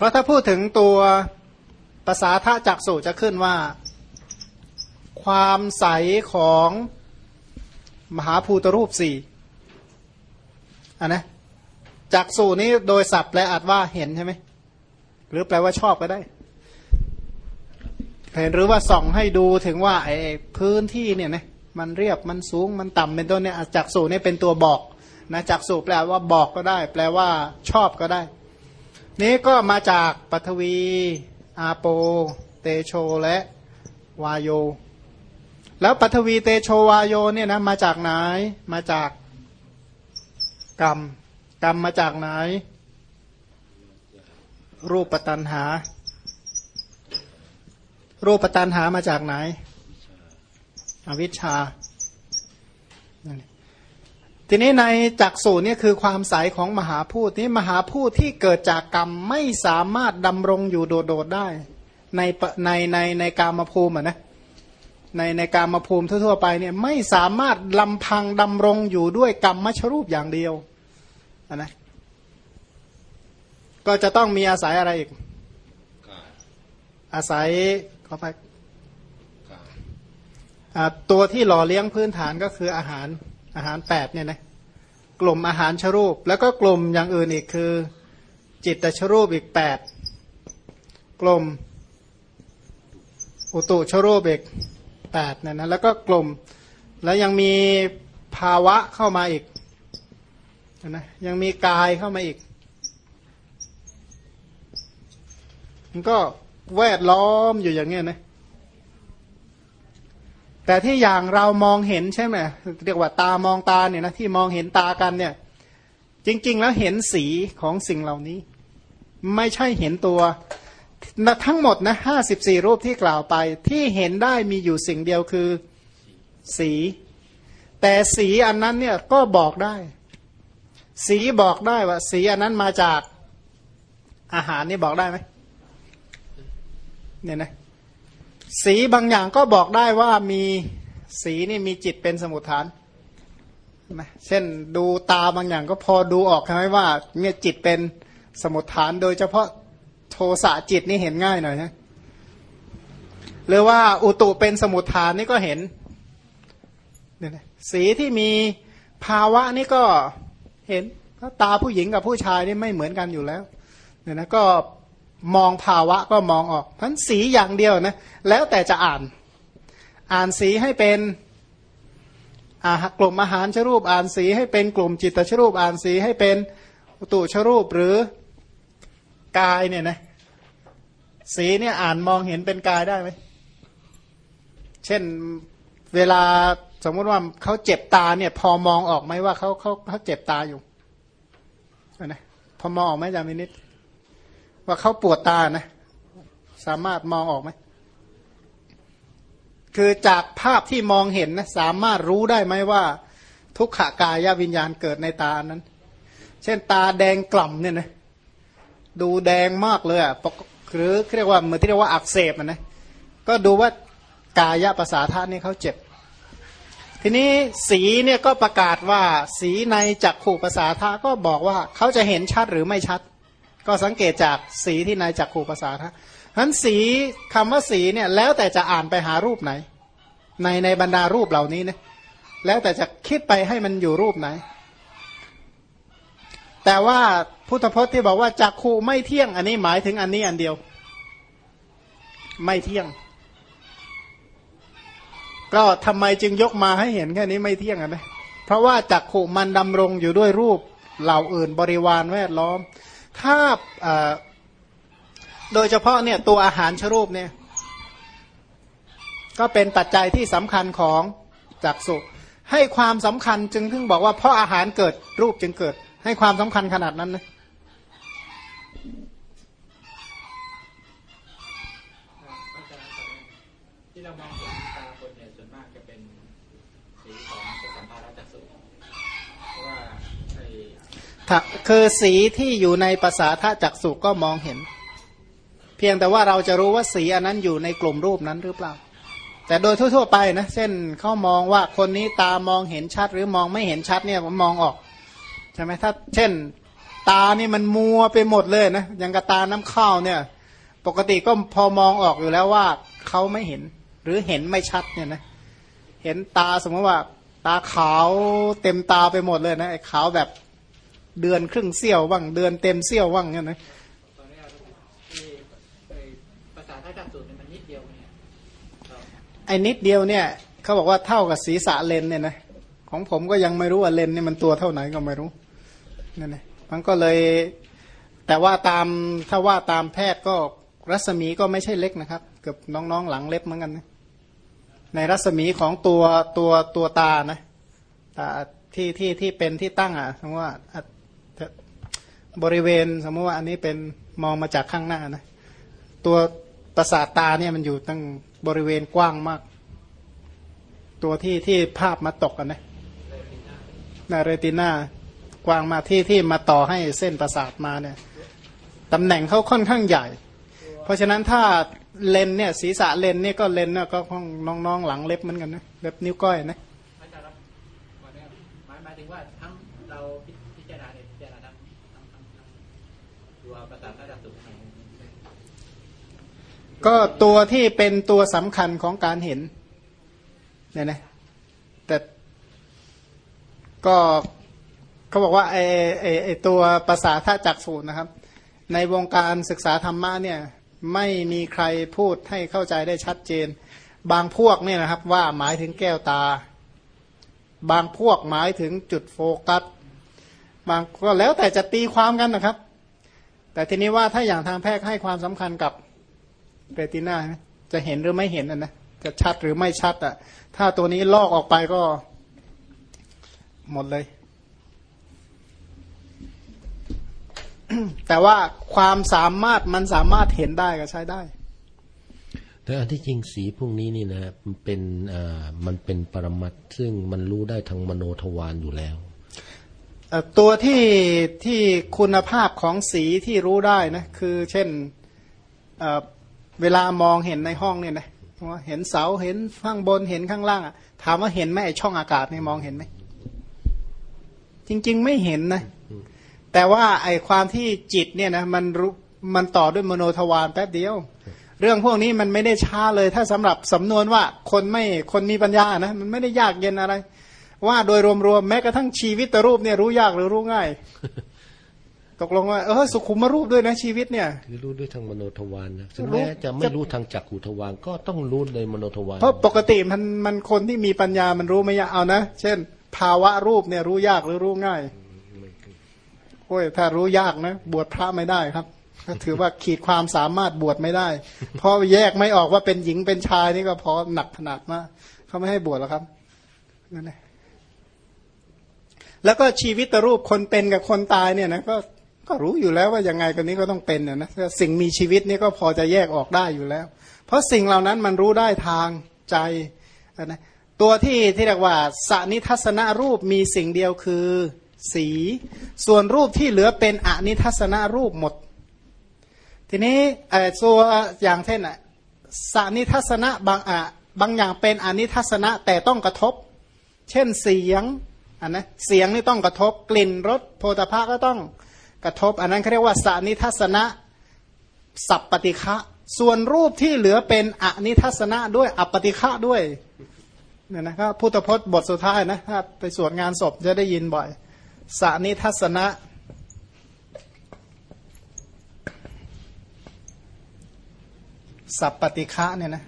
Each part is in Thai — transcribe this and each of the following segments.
เพราะถ้าพูดถึงตัวภาษาทะจักสุจะขึ้นว่า ความใสของมหาภูตรูปสี่อันนะจักสุนี้โดยศัพท์แปลอัดว่าเห็นใช่ไหมหรือแปลว่าชอบก็ได้เห็นหรือว่าส่องให้ดูถึงว่าไอ้พื้นที่เนี่ยนะมันเรียบมันสูงมันต่ำเป็นต้นเนี่ยจักสูนี่เป็นตัวบอกนะจักสูแปลว่าบอกก็ได้ แปลว่าชอบก็ได้ นี้ก็มาจากปฐวี อาโป เตโชและวายโย แล้วปฐวีเตโชวายโยเนี่ยนะมาจากไหน มาจากกรรม กรรมมาจากไหน รูปปัตันหา รูปตันหามาจากไหน อวิชชา ทีนี้ในจักสูนี่คือความใสของมหาพูดนี้มหาพูดที่เกิดจากกรรมไม่สามารถดำรงอยู่โดดๆได้ ในในในในกามภูมินะในในกามภูมิทั่วๆไปเนี่ยไม่สามารถลำพังดำรงอยู่ด้วยกรรมมชรูปอย่างเดียวนะก็จะต้องมีอาศัยอะไรอีก อาศัยขอไปตัวที่หล่อเลี้ยงพื้นฐานก็คืออาหาร อาหารแปดเนี่ยนะกลุ่มอาหารชรูป แล้วก็กลุ่มอย่างอื่นอีกคือ จิตตชรูปอีกแปดกลุ่มอุตุชรูปอีกแปดเนี่ยนะแล้วก็กลุ่มแล้วยังมีภาวะเข้ามาอีกนะยังมีกายเข้ามาอีก มันก็แวดล้อมอยู่อย่างเงี้ยนะ แต่ที่อย่างเรามองเห็นใช่ไหมเรียกว่าตามองตาเนี่ยนะที่มองเห็นตากันเนี่ย จริง ๆ แล้วเห็นสีของสิ่งเหล่านี้ ไม่ใช่เห็นตัวทั้งหมดนะห้าสิบสี่รูปที่กล่าวไป ที่เห็นได้มีอยู่สิ่งเดียวคือสี แต่สีอันนั้นเนี่ยก็บอกได้ สีบอกได้ว่า สีอันนั้นมาจากอาหารนี่บอกได้ไหมเนี่ยนะ สีบางอย่างก็บอกได้ว่ามีสีนี่มีจิตเป็นสมุทฐานนะเช่นดูตาบางอย่างก็พอดูออกใช่ไหมว่าเนี่ยจิตเป็นสมุทฐานโดยเฉพาะโทสะจิตนี่เห็นง่ายหน่อยนะหรือว่าอุตุเป็นสมุทฐานนี่ก็เห็นสีที่มีภาวะนี่ก็เห็นตาผู้หญิงกับผู้ชายนี่ไม่เหมือนกันอยู่แล้วเนี่ยนะก็ มองภาวะก็มองออกพันสีอย่างเดียวนะ แล้วแต่จะอ่าน อ่านสีให้เป็นกลุ่มอาหารชรูป อ่านสีให้เป็นกลุ่มจิตชรูป อ่านสีให้เป็นอุตุชรูปหรือกายเนี่ยนะสีเนี่ยอ่านมองเห็นเป็นกายได้ไหมเช่นเวลาสมมติว่าเขาเจ็บตาเนี่ย พอมองออกไหมว่าเขาเขาเขาเจ็บตาอยู่นะพอมองออกไหมจามินิด ว่าเขาปวดตานะ สามารถมองออกไหมคือจากภาพที่มองเห็นนะสามารถรู้ได้ไหมว่า ทุกขากายวิญญาณเกิดในตานั้น เช่นตาแดงกล่ำเนี่ยนะดูแดงมากเลยอะหรือเรียกว่าเหมือนที่เรียกว่าอักเสบนะ ก็ดูว่ากายภาษาธาตุนี่เขาเจ็บ ทีนี้สีเนี่ยก็ประกาศว่าสีในจักขู่ภาษาธาก็บอกว่าเขาจะเห็นชัดหรือไม่ชัด ก็สังเกตจากสีที่นายจักขู่ภาษาทะนั้นสีคำว่าสีเนี่ยแล้วแต่จะอ่านไปหารูปไหน ในในบรรดารูปเหล่านี้เนี่ยแล้วแต่จะคิดไปให้มันอยู่รูปไหน แต่ว่าพุทธพจน์ที่บอกว่าจักขู่ไม่เที่ยง อันนี้หมายถึงอันนี้อันเดียว ไม่เที่ยง ก็ทำไมจึงยกมาให้เห็นแค่นี้ไม่เที่ยงอะนะเพราะว่าจักขู่มันดำรงอยู่ด้วยรูปเหล่าอื่นบริวารแวดล้อม ถ้าโดยเฉพาะเนี่ยตัวอาหารชรูปเนี่ยก็เป็นปัจจัยที่สำคัญของจักสุให้ความสำคัญจึงถึงบอกว่าเพราะอาหารเกิดรูปจึงเกิด ให้ความสำคัญขนาดนั้นนะที่เรามองเห็นตาคนเนี่ยส่วนมากจะเป็นสีของสัมภาระจักสุเพราะว่า คือสีที่อยู่ในภาษาท่าจักสุก็มองเห็น เพียงแต่ว่าเราจะรู้ว่าสีอันนั้นอยู่ในกลุ่มรูปนั้นหรือเปล่า แต่โดยทั่วๆไปนะเช่นเขามองว่าคนนี้ตามองเห็นชัดหรือมองไม่เห็นชัดเนี่ยผมมองออกใช่ไหมถ้า เช่น ตานี่มันมัวไปหมดเลยนะอย่างกระตาน้ำข้าวเนี่ย ปกติก็พอมองออกอยู่แล้วว่าเขาไม่เห็น หรือเห็นไม่ชัดเนี่ยนะเห็นตาสมมติว่า ตาขาวเต็มตาไปหมดเลยนะไอ้ขาวแบบ เดือนครึ่งเสี้ยวบ้างเดือนเต็มเสี้ยวบ้างเนี่ยนะตอนนี้ที่ภาษาท่าจับสูตรมันนิดเดียวเนี่ยไอ้นิดเดียวเนี่ยเขาบอกว่าเท่ากับศีรษะเลนเนี่ยนะของผมก็ยังไม่รู้ว่าเลนนี่มันตัวเท่าไหนก็ไม่รู้นั่นนะมันก็เลย แต่ว่าตามถ้าว่าตามแพทย์ก็รัศมีก็ไม่ใช่เล็กนะครับเกือบน้องๆหลังเล็บเหมือนกันนะในรัศมีของตัวตัวตัวตานะตาที่ที่ที่เป็นที่ตั้งอะสมมติว่าอะ บริเวณสมมติว่าอันนี้เป็นมองมาจากข้างหน้านะ ตัวประสาทตาเนี่ยมันอยู่ตั้งบริเวณกว้างมาก ตัวที่ที่ภาพมาตกกันนะนาเรติน่ากว้างมากที่ที่มาต่อให้เส้นประสาทมาเนี่ยตำแหน่งเขาค่อนข้างใหญ่ เพราะฉะนั้นถ้าเลนเนี่ยศีรษะเลนเนี่ยก็เลนเนี่ยก็ของน้องๆหลังเล็บเหมือนกันนะเล็บนิ้วก้อยนะ อาจารย์ครับวันนี้หมายหมายถึงว่าทั้งเราพิจารณาเนี่ยพิจารณาทั้งทั้งทั้งทั้งตัวภาษาท่าจับสูตร ก็ตัวที่เป็นตัวสำคัญของการเห็นเนี่ยนะแต่ก็เขาบอกว่าไอ้ไอ้ไอ้ตัวภาษาท่าจักสูตรนะครับ ในวงการศึกษาธรรมะเนี่ยไม่มีใครพูดให้เข้าใจได้ชัดเจน บางพวกเนี่ยนะครับว่าหมายถึงแก้วตา บางพวกหมายถึงจุดโฟกัส บางก็แล้วแต่จะตีความกันนะครับ แต่ทีนี้ว่าถ้าอย่างทางแพทย์ให้ความสำคัญกับ เรตินาจะเห็นหรือไม่เห็นนะนะจะชัดหรือไม่ชัดอะ ถ้าตัวนี้ลอกออกไปก็หมดเลย แต่ว่าความสามารถมันสามารถเห็นได้ก็ใช้ได้ แต่อันที่จริงสีพวกนี้นี่นะมันเป็นอ่ามันเป็นปรมัตถ์ซึ่งมันรู้ได้ทางมโนทวารอยู่แล้วเอ่อตัวที่ที่คุณภาพของสีที่รู้ได้นะ คือเช่น เวลามองเห็นในห้องเนี่ยนะว่าเห็นเสาเห็นข้างบนเห็นข้างล่างอะถามว่าเห็นไหมไอช่องอากาศเนี่ยมองเห็นไหมจริง ๆ ไม่เห็นนะแต่ว่าไอความที่จิตเนี่ยนะมันรู้มันต่อด้วยมโนทวารแป๊บเดียว เรื่องพวกนี้มันไม่ได้ช้าเลย ถ้าสำหรับสำนวนว่าคนไม่คนมีปัญญานะมันไม่ได้ยากเย็นอะไร ว่าโดยรวมๆแม้กระทั่งชีวิตรูปเนี่ยรู้ยากหรือรู้ง่าย ตกลงว่าเออสุขุมรูปด้วยนะชีวิตเนี่ยคือรู้ด้วยทางมโนทวารนะถึงรู้แม้จะไม่รู้ทางจักขุทวารก็ต้องรู้ในมโนทวารเพราะปกติมันมันคนที่มีปัญญามันรู้ไม่ยากเอานะ เช่น ภาวะรูปเนี่ยรู้ยากหรือรู้ง่ายโอ้ยถ้ารู้ยากนะ บวชพระไม่ได้ครับก็ถือว่าขีดความสามารถบวชไม่ได้เพราะแยกไม่ออกว่าเป็นหญิงเป็นชายนี่ก็พอหนักขนาดมากเขาไม่ให้บวชแล้วครับนั่นแหละแล้วก็ชีวิตรูปคนเป็นกับคนตายเนี่ยนะก็ ก็รู้อยู่แล้วว่ายังไงคนนี้ก็ต้องเป็นนะนะสิ่งมีชีวิตนี่ก็พอจะแยกออกได้อยู่แล้ว เพราะสิ่งเหล่านั้นมันรู้ได้ทางใจนะตัวที่ที่เรียกว่าสนิทัศนรูปมีสิ่งเดียวคือสี ส่วนรูปที่เหลือเป็นอนิทัศนรูปหมด ทีนี้เอ่อตัวอย่างเช่นอะสนิทัศนะบางอะบางอย่างเป็นอนิทัศนะแต่ต้องกระทบ เช่นเสียงอันนะเสียงนี่ต้องกระทบกลิ่นรสโพธาภะก็ต้อง กระทบ อันนั้นเขาเรียกว่าสานิทัศนะสัพปฏิฆะส่วนรูปที่เหลือเป็นอนิทัศนะด้วยอัปปฏิฆะด้วยเนี่ยนะครับพุทธพจน์บทสุดท้ายนะถ้าไปสวดงานศพจะได้ยินบ่อยสานิทัศนะสัพปฏิฆะเนี่ยนะ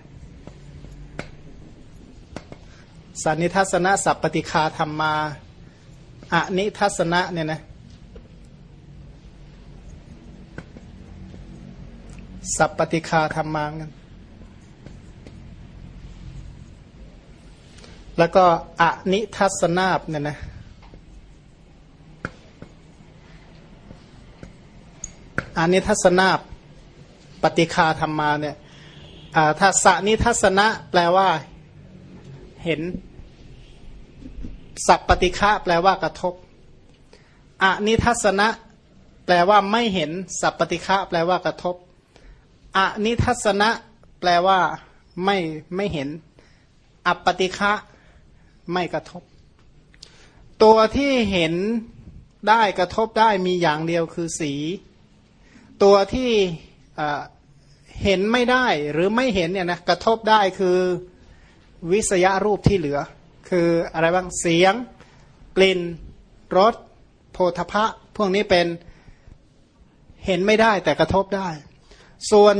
สันนิทัศนะสัพปฏิคาธรรมาอนิทัศนะเนี่ยนะ สัพปฏิคาธรรมากันแล้วก็อนิทัศนาบเนี่ยนะอนิทัศนาบปฏิคาธรรมาเนี่ยอ่าถ้าสนิทัศนะแปลว่า เห็น สัพปฏิฆะแปลว่ากระทบอนิทัศนะ แปลว่าไม่เห็น สัพปฏิฆะแปลว่ากระทบ อนิทัศนะแปลว่าไม่ไม่เห็น อัปปฏิฆะไม่กระทบ ตัวที่เห็นได้กระทบได้มีอย่างเดียวคือสี ตัวที่เห็นไม่ได้หรือไม่เห็นเนี่ยนะกระทบได้คือวิสยารูปที่เหลือ คืออะไรบ้างเสียง กลิ่นรสโพธพะ พวกนี้เป็นเห็นไม่ได้แต่กระทบได้ ส่วน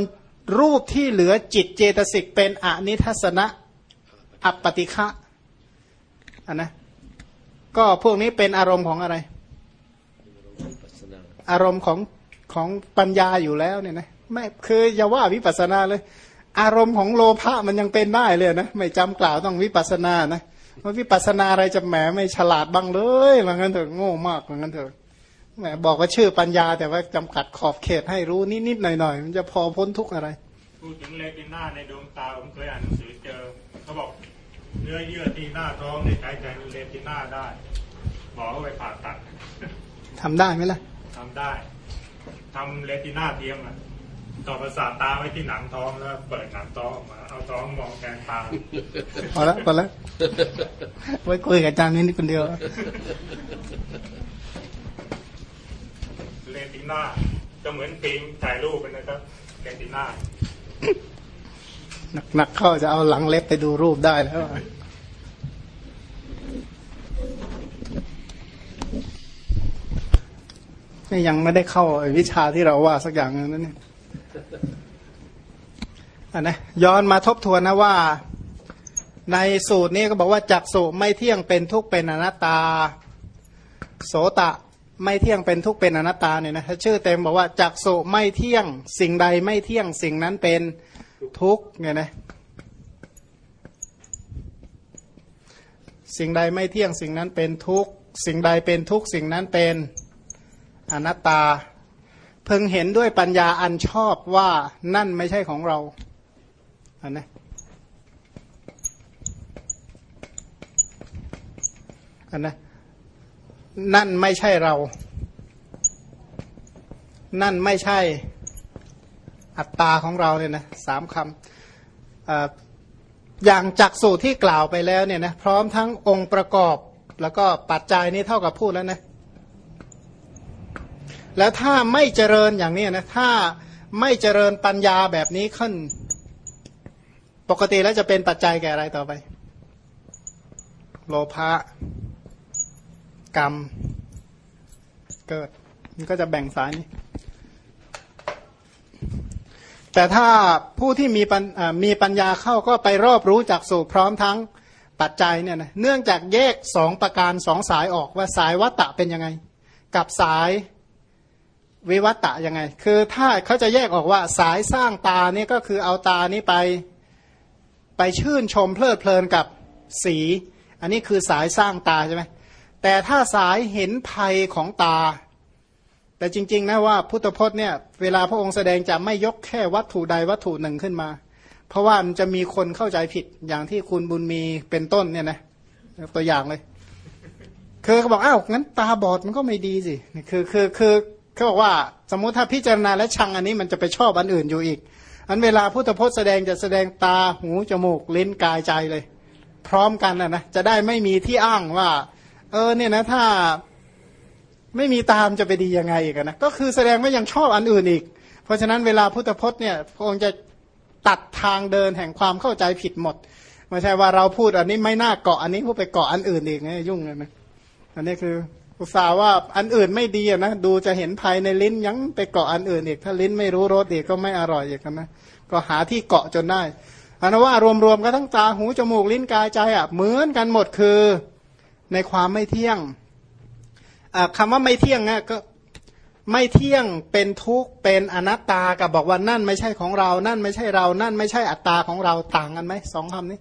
รูปที่เหลือจิตเจตสิกเป็นอนิทัศนะอัปปติฆะอันนะก็พวกนี้เป็นอารมณ์ของอะไร อารมณ์ของของปัญญาอยู่แล้วเนี่ยนะไม่คืออย่าว่าวิปัสนาเลย อารมณ์ของโลภะมันยังเป็นได้เลยนะไม่จำกล่าวต้องวิปัสนานะว่าวิปัสนาอะไรจะแหมไม่ฉลาดบ้างเลยว่างั้นเถอะโง่มากว่างั้นเถอะ แหมบอกว่าชื่อปัญญา แต่ว่าจำกัดขอบเขตให้รู้นิดๆหน่อยๆมันจะพอพ้นทุกอะไร พูดถึงเลติน่าในดวงตาผมเคยอ่านหนังสือเจอเขาบอกเนื้อเยื่อที่หน้าท้องในใช้แทนเลติน่าได้หมอก็ไปผ่าตัดทำได้ไหมล่ะทำได้ทำ retina เทียมอะต่อประสาทตาไว้ที่หนังท้องแล้ว เปิดหนังท้องออกมา เอาท้องมองแทนตาพอแล้วพอแล้วไว้คุยกับอาจารย์นี่คนเดียว retina ก็เหมือนฟิล์มถ่ายรูปนะครับ retinaหนักๆเข้าจะเอาหลังเล็บไปดูรูปได้แล้วยังไม่ได้เข้าวิชาที่เราว่าสักอย่างนึงนั่นเนี่ยอันนะย้อนมาทบทวนนะว่า ในสูตรนี้ก็บอกว่าจักสุไม่เที่ยงเป็นทุกเป็นอนัตตา โสตะ ไม่เที่ยงเป็นทุกเป็นอนัตตาเนี่ยนะถ้าชื่อเต็มบอกว่าจักสุไม่เที่ยงสิ่งใดไม่เที่ยงสิ่งนั้นเป็นทุกเนี่ยนะสิ่งใดไม่เที่ยงสิ่งนั้นเป็นทุกสิ่งใดเป็นทุกสิ่งนั้นเป็นอนัตตา เพิ่งเห็นด้วยปัญญาอันชอบว่านั่นไม่ใช่ของเราอันนะอันนะ นั่นไม่ใช่เรา นั่นไม่ใช่อัตตาของเราเนี่ยนะสามคำอย่างจักสูตรที่กล่าวไปแล้วเนี่ยนะพร้อมทั้งองค์ประกอบแล้วก็ปัจจัยนี้เท่ากับพูดแล้วนะ แล้วถ้าไม่เจริญอย่างนี้นะถ้าไม่เจริญปัญญาแบบนี้ขึ้น ปกติแล้วจะเป็นปัจจัยแก่อะไรต่อไป โลภะ กรรมเกิด มันก็จะแบ่งสายนี้ แต่ถ้าผู้ที่มีปัญมีปัญญาเข้าก็ไปรอบรู้จากสู่พร้อมทั้งปัจจัยเนี่ยนะเนื่องจากแยกสองประการสองสายออกว่าสายวัตตะเป็นยังไง กับสายวิวัตตะยังไง คือถ้าเขาจะแยกออกว่าสายสร้างตาเนี่ยก็คือเอาตานี้ไปไปชื่นชมเพลิดเพลินกับสี อันนี้คือสายสร้างตาใช่ไหม แต่ถ้าสายเห็นภัยของตา แต่จริง ๆ นะว่าพุทธพจน์เนี่ยเวลาพระองค์แสดงจะไม่ยกแค่วัตถุใดวัตถุหนึ่งขึ้นมา เพราะว่ามันจะมีคนเข้าใจผิดอย่างที่คุณบุญมีเป็นต้นเนี่ยนะตัวอย่างเลยคือเขาบอกอ้าวงั้นตาบอดมันก็ไม่ดีสิคือคือคือเขาบอกว่าสมมุติถ้าพิจารณาและชังอันนี้มันจะไปชอบอันอื่นอยู่อีก อันเวลาพุทธพจน์แสดงจะแสดงตาหูจมูกลิ้นกายใจเลย พร้อมกันนะนะจะได้ไม่มีที่อ้างว่า เออเนี่ยนะถ้าไม่มีตามจะไปดียังไงอีกนะก็คือแสดงว่ายังชอบอันอื่นอีก เพราะฉะนั้นเวลาพุทธพจน์เนี่ยพระองค์จะตัดทางเดินแห่งความเข้าใจผิดหมดไม่ใช่ว่าเราพูดอันนี้ไม่น่าเกาะอันนี้พูดไปเกาะอันอื่นอีกเนี่ยยุ่งเลยนะอันนี้คืออุตส่าห์ว่าอันอื่นไม่ดีนะดูจะเห็นภายในลิ้นยังไปเกาะอันอื่นอีก ถ้าลิ้นไม่รู้รสอีกก็ไม่อร่อยอีกนะก็หาที่เกาะจนได้อันว่ารวมๆกันทั้งตาหูจมูกลิ้นกายใจอะเหมือนกันหมดคือ ในความไม่เที่ยงคำว่าไม่เที่ยงนะก็ไม่เที่ยงเป็นทุกข์เป็นอนัตตากับบอกว่านั่นไม่ใช่ของเรา นั่นไม่ใช่เรา นั่นไม่ใช่อัตตาของเราต่างกันไหมสองคำนี้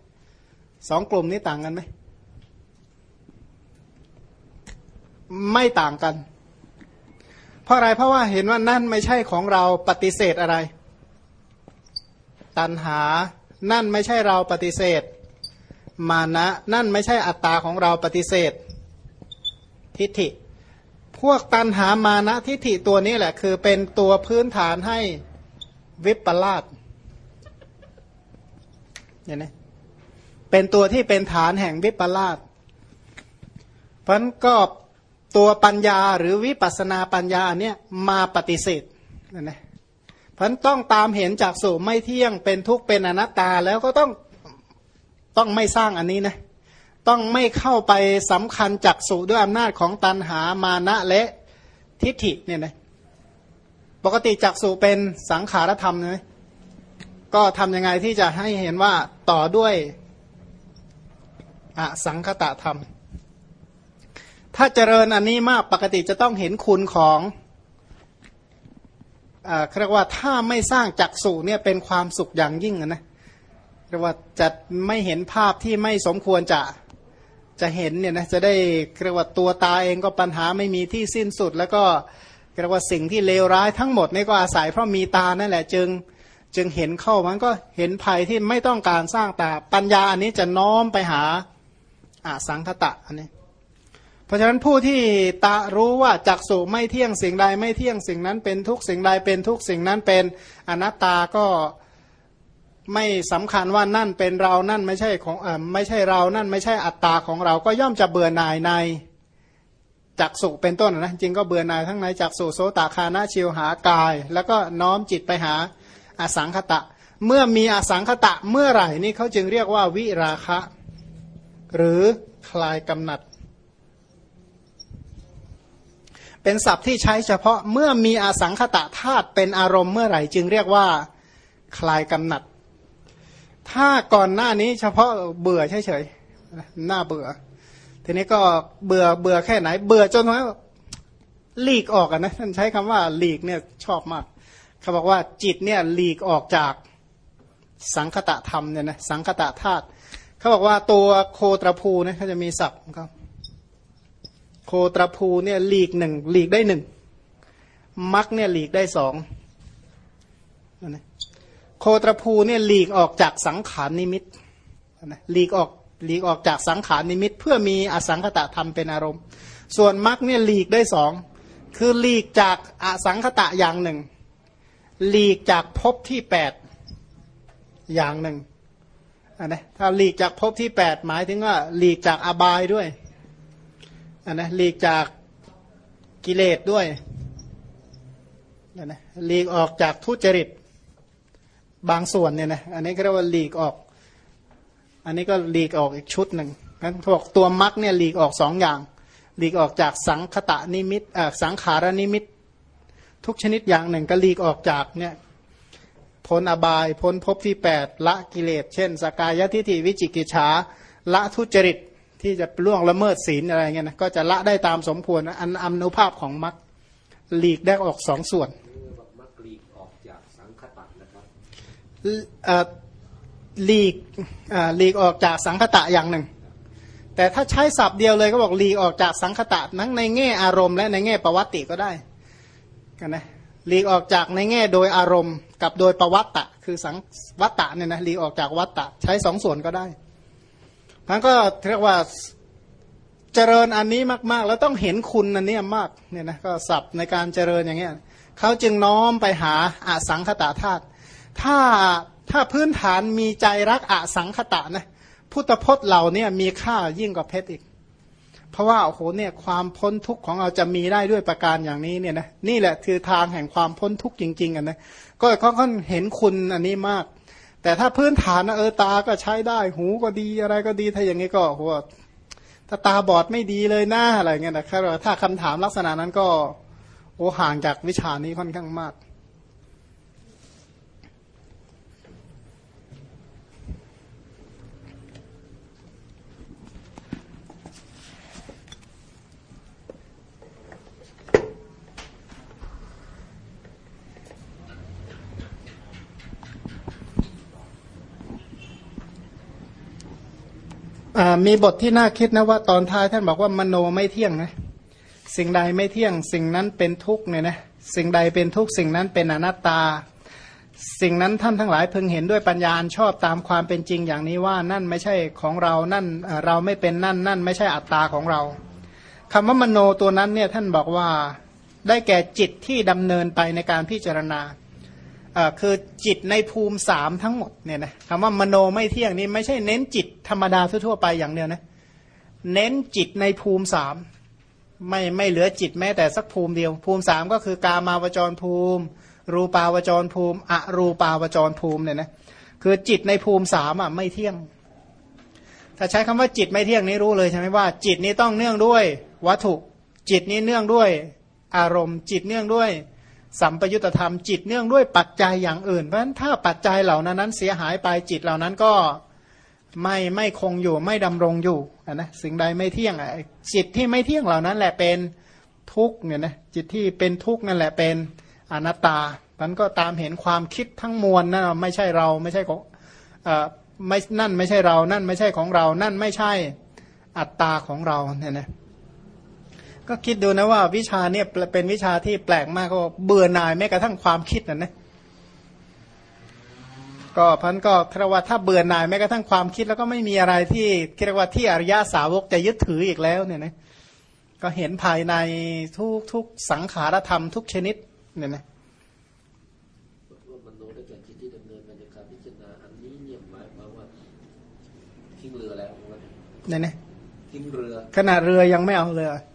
สองกลุ่มนี้ต่างกันไหมไม่ต่างกัน เพราะอะไรเพราะว่าเห็นว่านั่นไม่ใช่ของเราปฏิเสธอะไร ตัณหา นั่นไม่ใช่เราปฏิเสธ มานะนั่นไม่ใช่อัตตาของเราปฏิเสธ ทิฏฐิ พวกตันหามานะทิฏฐิตัวนี้แหละ คือเป็นตัวพื้นฐานให้วิปลาสเนี่ยนะเป็นตัวที่เป็นฐานแห่งวิปลาสเพราะนั้นก็ตัวปัญญาหรือวิปัสนาปัญญาเนี่ยมาปฏิเสธนะนะเพราะต้องตามเห็นจากสูไม่เที่ยงเป็นทุกข์เป็นอนัตตาแล้วก็ต้อง ต้องไม่สร้างอันนี้นะต้องไม่เข้าไปสำคัญจักสุด้วยอำนาจของตันหามานะและทิฏฐิเนี่ยนะปกติจักสุเป็นสังขารธรรมนะก็ทำยังไงที่จะให้เห็นว่าต่อด้วยอสังคตะธรรม ถ้าเจริญอันนี้มากปกติจะต้องเห็นคุณของอ่าเรียกว่าถ้าไม่สร้างจักสุเนี่ยเป็นความสุขอย่างยิ่งนะ เรียกว่าจะไม่เห็นภาพที่ไม่สมควรจะจะเห็นเนี่ยนะจะได้เรียกว่าตัวตาเองก็ปัญหาไม่มีที่สิ้นสุด แล้วก็เรียกว่าสิ่งที่เลวร้ายทั้งหมดนี่ก็อาศัยเพราะมีตานั่นแหละจึงจึงเห็นเข้ามันก็เห็นภัยที่ไม่ต้องการสร้างตาปัญญาอันนี้จะน้อมไปหาอาสังคตะอันนี้ เพราะฉะนั้นผู้ที่ตารู้ว่าจักสุไม่เที่ยงสิ่งใดไม่เที่ยงสิ่งนั้นเป็นทุกสิ่งใดเป็นทุกสิ่งนั้นเป็นอนัตตาก็ ไม่สำคัญว่านั่นเป็นเรานั่นไม่ใช่ของอไม่ใช่เรานั่นไม่ใช่อัตตาของเราก็ย่อมจะเบื่อหน่ายในจักสุเป็นต้นนะจริงก็เบื่อหน่ายทั้งในจักสุโสตคานาชิวหากาย แล้วก็น้อมจิตไปหาอสังคตะ เมื่อมีอสังคตะเมื่อไหร่นี่เขาจึงเรียกว่าวิราคะ หรือคลายกำหนัด เป็นศัพท์ที่ใช้เฉพาะเมื่อมีอสังคตะธาตุเป็นอารมณ์เมื่อไหร่ จึงเรียกว่าคลายกำหนัด ถ้าก่อนหน้านี้เฉพาะเบื่อเฉยๆหน้าเบื่อ ทีนี้ก็เบื่อเบื่อแค่ไหน เบื่อจนว่าหลีกออกอะนะท่านใช้คำว่าหลีกเนี่ยชอบมากเขาบอกว่าจิตเนี่ยหลีกออกจากสังคตะธรรมเนี่ยนะสังคตะธาตุเขาบอกว่าตัวโคตรภูเนี่ยเขาจะมีศัพท์ของเขาโคตรภูเนี่ยหลีกหนึ่งหลีกได้หนึ่งมักเนี่ยหลีกได้สองนะ โคตรภูเนี่ยหลีกออกจากสังขารนิมิตนะหลีกออกหลีกออกจากสังขารนิมิต เพื่อมีอสังคตะธรรมเป็นอารมณ์ ส่วนมักเนี่ยหลีกได้สองคือหลีกจากอสังคตะอย่างหนึ่ง หลีกจากภพที่แปดอย่างหนึ่งอันนะถ้าหลีกจากภพที่แปดหมายถึงว่าหลีกจากอบายด้วยอันนะหลีกจากกิเลสด้วยอันนะหลีกออกจากทุจริต บางส่วนเนี่ยนะอันนี้ก็เรียกว่าหลีกออก อันนี้ก็หลีกออกอีกชุดหนึ่งนั้นบอกตัวมรรคเนี่ยหลีกออกสองอย่าง หลีกออกจากสังคตะนิมิตสังขารนิมิต ทุกชนิดอย่างหนึ่งก็หลีกออกจากเนี่ยพ้นอบายพ้นภพที่แปดละกิเลส เช่น สกายทิฏฐิวิจิกิจฉาละทุจริตที่จะล่วงละเมิดศีลอะไรเงี้ยนะก็จะละได้ตามสมควรอันอนุภาพของมรรคหลีกได้ออกสองส่วน มักลีกออกจากสังคตะนะครับ หลีกหลีกออกจากสังคตะอย่างหนึ่ง แต่ถ้าใช้ศัพท์เดียวเลยก็บอกหลีกออกจากสังคตะทั้งในแง่อารมณ์และในแง่ประวัติก็ได้กันนะหลีกออกจากในแง่โดยอารมณ์กับโดยประวัตตะคือสังวัตตะเนี่ยนะหลีกออกจากวัตตะใช้สองส่วนก็ได้มันก็เรียกว่าเจริญอันนี้มาก ๆ แล้วต้องเห็นคุณอันนี้มากเนี่ยนะก็สับในการเจริญอย่างเงี้ยเขาจึงน้อมไปหาอาสังคตาธาตุ ถ้าถ้าพื้นฐานมีใจรักอสังคตะนะพุทธพจน์เหล่านี้มีค่ายิ่งกว่าเพชรอีก เพราะว่าโอ้โหเนี่ยความพ้นทุกข์ของเราจะมีได้ด้วยประการอย่างนี้เนี่ยนะนี่แหละคือทางแห่งความพ้นทุกข์จริงๆกันนะก็เขาเห็นคุณอันนี้มาก แต่ถ้าพื้นฐานนะเออตาก็ใช้ได้ หูก็ดีอะไรก็ดีถ้าอย่างนี้ก็โหถ้าตาบอดไม่ดีเลยหน้าอะไรเงี้ยนะครับถ้าคำถามลักษณะนั้นก็โอ้ห่างจากวิชานี้ค่อนข้างมาก มีบทที่น่าคิดนะว่าตอนท้ายท่านบอกว่ามโนไม่เที่ยงนะสิ่งใดไม่เที่ยง สิ่งนั้นเป็นทุกข์เนี่ยนะสิ่งใดเป็นทุกข์สิ่งนั้นเป็นอนัตตา สิ่งนั้นท่านทั้งหลายพึงเห็นด้วยปัญญาชอบตามความเป็นจริงอย่างนี้ว่านั่นไม่ใช่ของเรานั่นเราไม่เป็นนั่นนั่นไม่ใช่อัตตาของเราคำว่ามโนตัวนั้นเนี่ยท่านบอกว่าได้แก่จิตที่ดำเนินไปในการพิจารณา คือจิตในภูมิสามทั้งหมดเนี่ยนะคำว่ามโนไม่เที่ยงนี่ไม่ใช่เน้นจิตธรรมดาทั่วไปอย่างเดียวนะเน้นจิตในภูมิสามไม่ไม่เหลือจิตแม้แต่สักภูมิเดียว ภูมิสามก็คือกามาวจรภูมิ รูปาวจรภูมิอรูปาวจรภูมิเนี่ยนะคือจิตในภูมิสามอะไม่เที่ยง ถ้าใช้คำว่าจิตไม่เที่ยงนี้รู้เลยใช่ไหมว่า จิตนี้ต้องเนื่องด้วยวัตถุ จิตนี้เนื่องด้วยอารมณ์ จิตเนื่องด้วย สัมปยุตธรรมจิตเนื่องด้วยปัจจัยอย่างอื่น เพราะฉะนั้นถ้าปัจจัยเหล่านั้นนั้นเสียหายไปจิตเหล่านั้นก็ไม่ไม่คงอยู่ไม่ดำรงอยู่นะสิ่งใดไม่เที่ยงจิตที่ไม่เที่ยงเหล่านั้นแหละเป็นทุกเนี่ยนะจิตที่เป็นทุกนั่นแหละเป็นอนัตตามันก็ตามเห็นความคิดทั้งมวลนั่นไม่ใช่เราไม่ใช่ของไม่นั่นไม่ใช่เรานั่นไม่ใช่ของเรา นั่นไม่ใช่อัตตาของเราเนี่ยนะ ก็คิดดูนะว่าวิชาเนี่ยเป็นวิชาที่แปลกมากก็เบื่อหน่ายแม้กระทั่งความคิดนะนะก็พันก็ครว่าถ้าเบื่อหน่ายแม้กระทั่งความคิดแล้วก็ไม่มีอะไรที่เรียกว่าที่อริยาสาวกจะยึดถืออีกแล้วเนี่ยนะก็เห็นภายในทุกทุกสังขารธรรมทุกชนิดเนี่ยนะมโนได้แก่จิตที่ดำเนินไปในการพิจารณาอันนี้เนี่ยหมายความว่าทิ้งเรือแล้วเนี่ยนะทิ้งเรือขนาดเรือยังไม่เอาเรือเ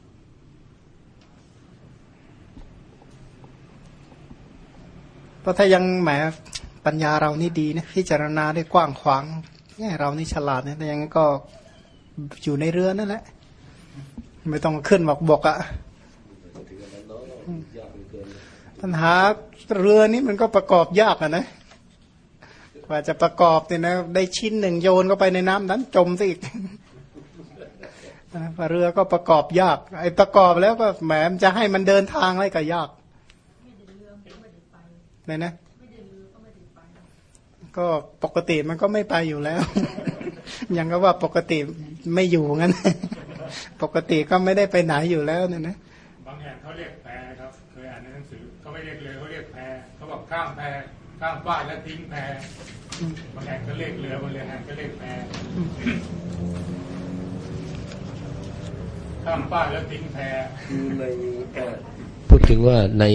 ราะถ้ายังแหมปัญญาเรานี่ดีนะพิจารณาได้กว้างขวางเนี่ยเรานี่ฉลาดนะแต่ยังก็อยู่ในเรือนั่นแหละ ไม่ต้องขึ้นบอกบกอะปัญหาเรือนี้มันก็ประกอบยากอะนะกว่าจะประกอบเนี่ยนะได้ชิ้นหนึ่งโยนเข้าไปในน้ำนั้นจมซะอีกเรือก็ประกอบยาก ไอ้ประกอบแล้วก็แหมจะให้มันเดินทางอะไรก็ยาก เนี่ยนะก็ปกติมันก็ไม่ไปอยู่แล้ว ยังก็ว่าปกติไม่อยู่งั้น ปกติก็ไม่ได้ไปไหนอยู่แล้วเนี่ยนะบางแห่งเขาเรียกแพครับเคยอ่านในหนังสือเขาไม่เรียกเรือเขาเรียกแพเขาบอกข้ามแพข้ามป้ายแล้วทิ้งแพบางแห่งก็เรียกเรือบางแห่งก็เรียกแพข้ามป้ายแล้วทิ้งแพใน พูดถึงว่าใน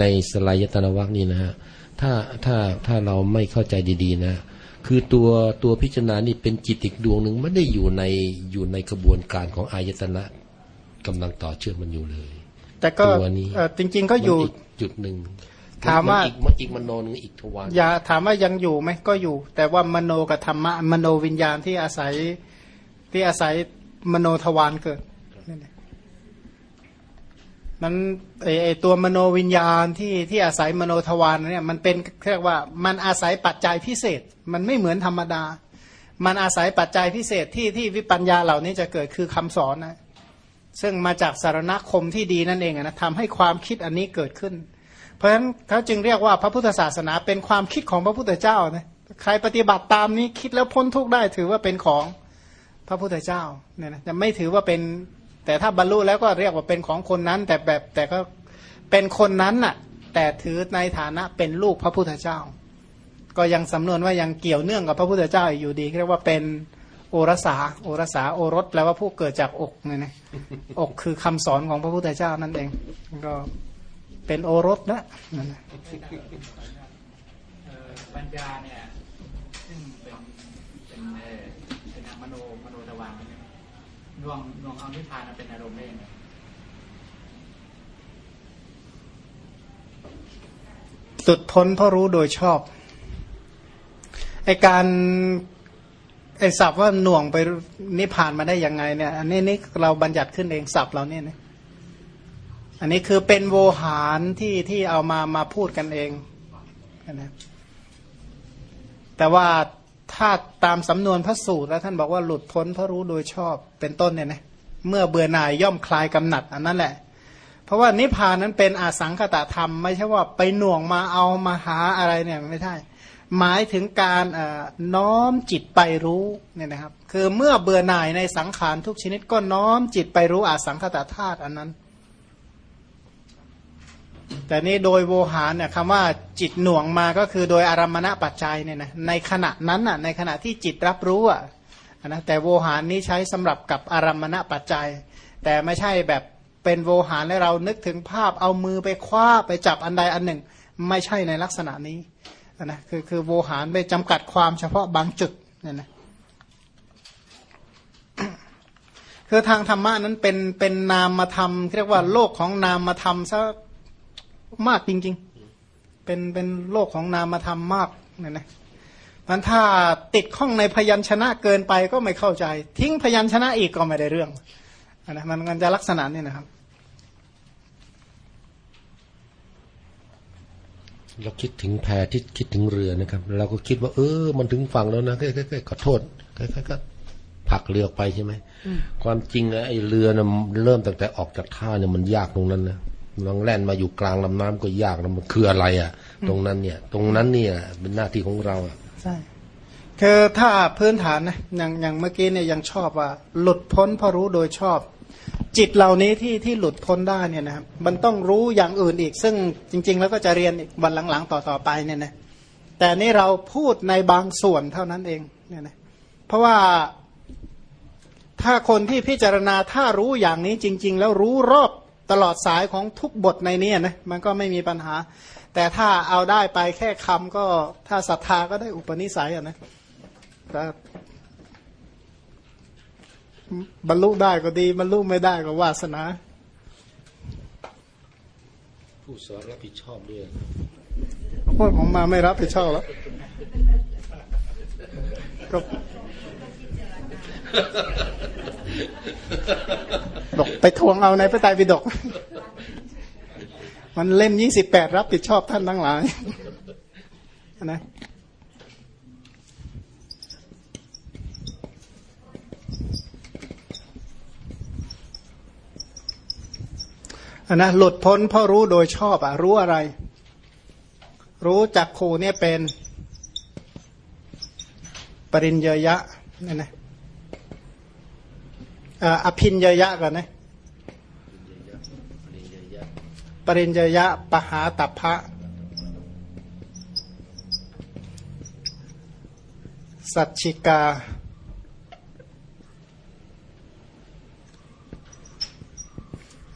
ในสลายตนวักนี่นะฮะถ้าถ้าถ้าเราไม่เข้าใจดีๆนะ คือตัวตัวพิจารณานี่เป็นจิตอีกดวงหนึ่งไม่ได้อยู่ในอยู่ในกระบวนการของอายตนะกำลังต่อเชื่อมมันอยู่เลย แต่ก็จริง ๆ ก็อยู่จุดหนึ่งถามว่าอีกอีกมโนนึงอีกทวารอย่าถามว่ายังอยู่ไหมก็อยู่ แต่ว่ามโนกับธรรมะมโนวิญญาณที่อาศัยที่อาศัยมโนทวารเกิด มันไอไอตัวมโนวิญญาณที่ที่อาศัยมโนทวารเนี่ยมันเป็นเรียกว่ามันอาศัยปัจจัยพิเศษ มันไม่เหมือนธรรมดา มันอาศัยปัจจัยพิเศษที่ที่วิปัญญาเหล่านี้จะเกิดคือคำสอนนะซึ่งมาจากสารณคมที่ดีนั่นเองนะทำให้ความคิดอันนี้เกิดขึ้น เพราะฉะนั้นเขาจึงเรียกว่าพระพุทธศาสนาเป็นความคิดของพระพุทธเจ้านะใครปฏิบัติตามนี้คิดแล้วพ้นทุกข์ได้ถือว่าเป็นของพระพุทธเจ้าเนี่ยนะจะไม่ถือว่าเป็น แต่ถ้าบรรลุแล้วก็เรียกว่าเป็นของคนนั้น แต่แบบแต่ก็เป็นคนนั้นน่ะ แต่ถือในฐานะเป็นลูกพระพุทธเจ้า ก็ยังสำนวนว่ายังเกี่ยวเนื่องกับพระพุทธเจ้าอยู่ดีเรียกว่าเป็นโอรสาโอรสาโอรสแปลว่าผู้เกิดจากอกเนี่ยนะอกคือคำสอนของพระพุทธเจ้านั่นเอง ก็เป็นโอรสนะปัญญาเนี่ยซึ่งเป็นเป็นเป็นมโนมโนตะวัน ดวงดวงเอานิพานเป็นอารมณ์ได้ยังไงสุดพ้นเพราะรู้โดยชอบไอการไอศัพท์ว่าหน่วงไปนิพานมาได้ยังไงเนี่ยอันนี้นี่เราบัญญัติขึ้นเองศัพท์เราเนี่ยนะอันนี้คือเป็นโวหารที่ที่เอามามาพูดกันเองนะแต่ว่า ถ้าตามสำนวนพระสูตรแล้วท่านบอกว่าหลุดพ้นเพราะรู้โดยชอบเป็นต้นเนี่ยนะเมื่อเบื่อหน่ายย่อมคลายกำหนัดอันนั้นแหละ เพราะว่านิพพานนั้นเป็นอาสังขตธรรม ไม่ใช่ว่าไปหน่วงมาเอามาหาอะไรเนี่ยไม่ใช่หมายถึงการน้อมจิตไปรู้เนี่ยนะครับ คือเมื่อเบื่อหน่ายในสังขารทุกชนิดก็น้อมจิตไปรู้อาสังขตธาตุอันนั้น แต่นี้โดยโวหารเนี่ยคำว่าจิตหน่วงมาก็คือโดยอารมณปัจจัยเนี่ยนะในขณะนั้นอะในขณะที่จิตรับรู้อะนะแต่โวหารนี้ใช้สำหรับกับอารมณปัจจัย แต่ไม่ใช่แบบเป็นโวหารแล้วเรานึกถึงภาพเอามือไปคว้าไปจับอันใดอันหนึ่ง ไม่ใช่ในลักษณะนี้นะคือคือโวหารไปจำกัดความเฉพาะบางจุดเนี่ยนะคือทางธรรมะนั้นเป็นเป็นนามธรรมเรียกว่าโลกของนามธรรมซะ มากจริง ๆ เป็นเป็นโลกของนามธรรมมากเนี่ยนะมันถ้าติดข้องในพยัญชนะเกินไปก็ไม่เข้าใจ ทิ้งพยัญชนะอีกก็ไม่ได้เรื่องนะมันมันจะลักษณะนี้นะครับ เราคิดถึงแพที่คิดถึงเรือนะครับ เราก็คิดว่า เออ มันถึงฝั่งแล้วนะค่ๆขอโทษค่ๆก็ผลักเรือไปใช่ไหมความจริงนะไอ้เรือนะเริ่มตั้งแต่ออกจากท่าเนี่ยมันยากตรงนั้นนะ ลองแล่นมาอยู่กลางลำน้ำก็ยากนะมันคืออะไรอะ ตรงนั้นเนี่ย ตรงนั้นเนี่ยเป็นหน้าที่ของเราอะใช่คือถ้าพื้นฐานนะอย่างอย่างเมื่อกี้เนี่ยยังชอบว่า หลุดพ้นเพราะรู้โดยชอบ จิตเหล่านี้ที่ที่หลุดพ้นได้เนี่ยนะครับมันต้องรู้อย่างอื่นอีก ซึ่งจริง ๆ แล้วก็จะเรียนอีกวันหลังๆ ต่อๆไปเนี่ยนะแต่นี่เราพูดในบางส่วนเท่านั้นเองเนี่ยนะเพราะว่าถ้าคนที่พิจารณาถ้ารู้อย่างนี้จริง ๆ แล้วรู้รอบ ตลอดสายของทุกบทในนี้นะมันก็ไม่มีปัญหา แต่ถ้าเอาได้ไปแค่คำก็ถ้าศรัทธาก็ได้อุปนิสัยอะนะแต่บรรลุได้ก็ดีบรรลุไม่ได้ก็วาสนา ผู้สอนรับผิดชอบด้วยพวกผมมาไม่รับผิดชอบแล้วก็ บอกไปทวงเอาในพระไตรปิฎกมันเล่มยี่สิบแปดรับผิดชอบท่านทั้งหลายนะอันนะหลุดพ้นเพราะรู้โดยชอบอะ รู้อะไร รู้จักครูเนี่ยเป็น ปริญญยะเนี่ยนะ อภินญยะก่อนนะปริญญยะปหาตัพพะสัจฉิกา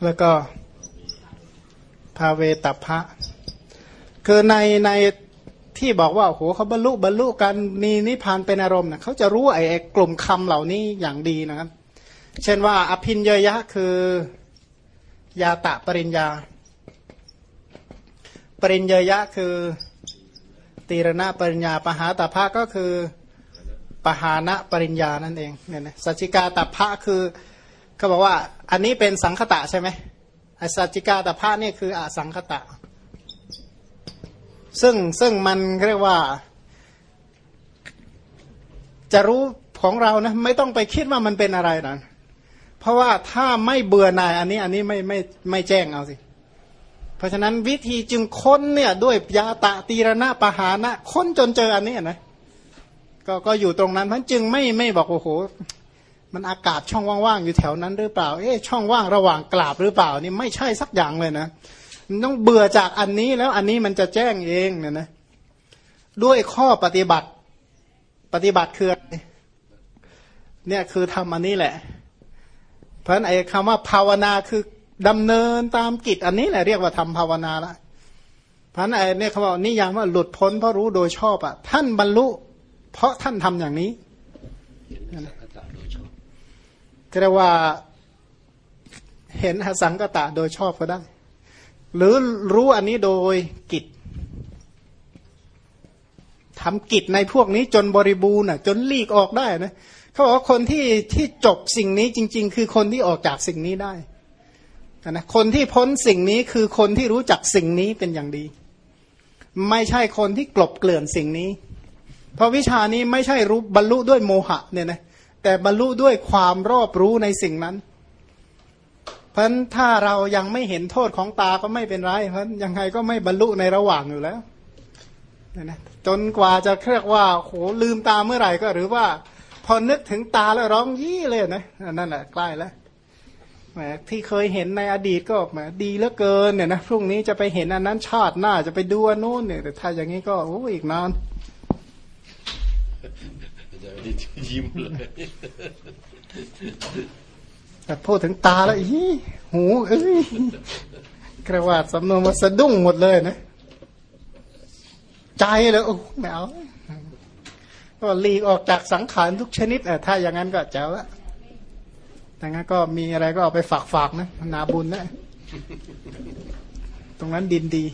แล้วก็ภาเวตัพพะคือในในที่บอกว่าโหเขาบรรลุบรรลุกันมีนิพพานเป็นอารมณ์นะเขาจะรู้ไอ้ไอ้กลุ่มคำเหล่านี้อย่างดีนะครับ เช่นว่าอภินญยะคือยาตะปริญญา ปริญญยะคือ ตีรณะปริญญาปหาตัพพะก็คือปหานะปริญญานั่นเองเนี่ยนะสัจจิกาตัพพะคือเขาบอกว่าอันนี้เป็นสังคตะใช่ไหมไอสัจจิกาตัพพะนี่คืออสังคตะ ซึ่งซึ่งมันเรียกว่า จะรู้ของเรานะไม่ต้องไปคิดว่ามันเป็นอะไรนะ เพราะว่าถ้าไม่เบื่อหน่ายอันนี้อันนี้ไม่ไม่ไม่แจ้งเอาสิ เพราะฉะนั้นวิธีจึงค้นเนี่ยด้วยยาตะตีรณะปหานะค้นจนเจออันนี้นะก็ก็อยู่ตรงนั้นเพราะจึงไม่ไม่บอกโอ้โห มันอากาศช่องว่างๆอยู่แถวนั้นหรือเปล่า เอ๊ะช่องว่างระหว่างกราบหรือเปล่านี่ไม่ใช่สักอย่างเลยนะมันต้องเบื่อจากอันนี้แล้วอันนี้มันจะแจ้งเองเนี่ยนะด้วยข้อปฏิบัติปฏิบัติคืออะไรเนี่ยคือทำอันนี้แหละ เพราะนั้นไอ้คำว่าภาวนาคือดำเนินตามกิจอันนี้แหละเรียกว่าทำภาวนาละเพราะนั้นไอ้เนี่ยเขาบอกนิยามว่าหลุดพ้นเพราะรู้โดยชอบอะท่านบรรลุ เพราะท่านทำอย่างนี้ก็เรียกว่าเห็นสังกตะโดยชอบก็ได้ หรือรู้อันนี้โดยกิจทำกิจในพวกนี้จนบริบูรณ์อะ จนลีกออกได้นะ เขาบอกว่าคนที่ที่จบสิ่งนี้จริง ๆ คือคนที่ออกจากสิ่งนี้ได้นะคนที่พ้นสิ่งนี้คือคนที่รู้จักสิ่งนี้เป็นอย่างดี ไม่ใช่คนที่กลบเกลื่อนสิ่งนี้ เพราะวิชานี้ไม่ใช่รู้บรรลุด้วยโมหะเนี่ยนะแต่บรรลุด้วยความรอบรู้ในสิ่งนั้น เพราะถ้าเรายังไม่เห็นโทษของตาก็ไม่เป็นไร เพราะยังไงก็ไม่บรรลุในระหว่างอยู่แล้วเนี่ยนะจนกว่าจะเรียกว่าโหลืมตาเมื่อไหร่ก็หรือว่า พอนึกถึงตาแล้วร้องยี่เลยนะนั่นแหละใกล้แล้วแหมที่เคยเห็นในอดีตก็แหมดีเหลือเกินเนี่ยนะพรุ่งนี้จะไปเห็นอันนั้นชาติหน้าจะไปดูอันนู้นเนี่ยแต่ถ้าอย่างนี้ก็โอ้อีกนานยิ้มเลยแต่พูดถึงตาแล้วอีหูเอ้ยกระวาดสำนวนมาสะดุ้งหมดเลยนะ ใจเลยโอ้ไม่เอา ก็หลีกออกจากสังขารทุกชนิดอะถ้าอย่างนั้นก็เจ้าละแต่งั้นก็มีอะไรก็เอาไปฝากฝากนะนาบุญนะ ตรงนั้นดินดี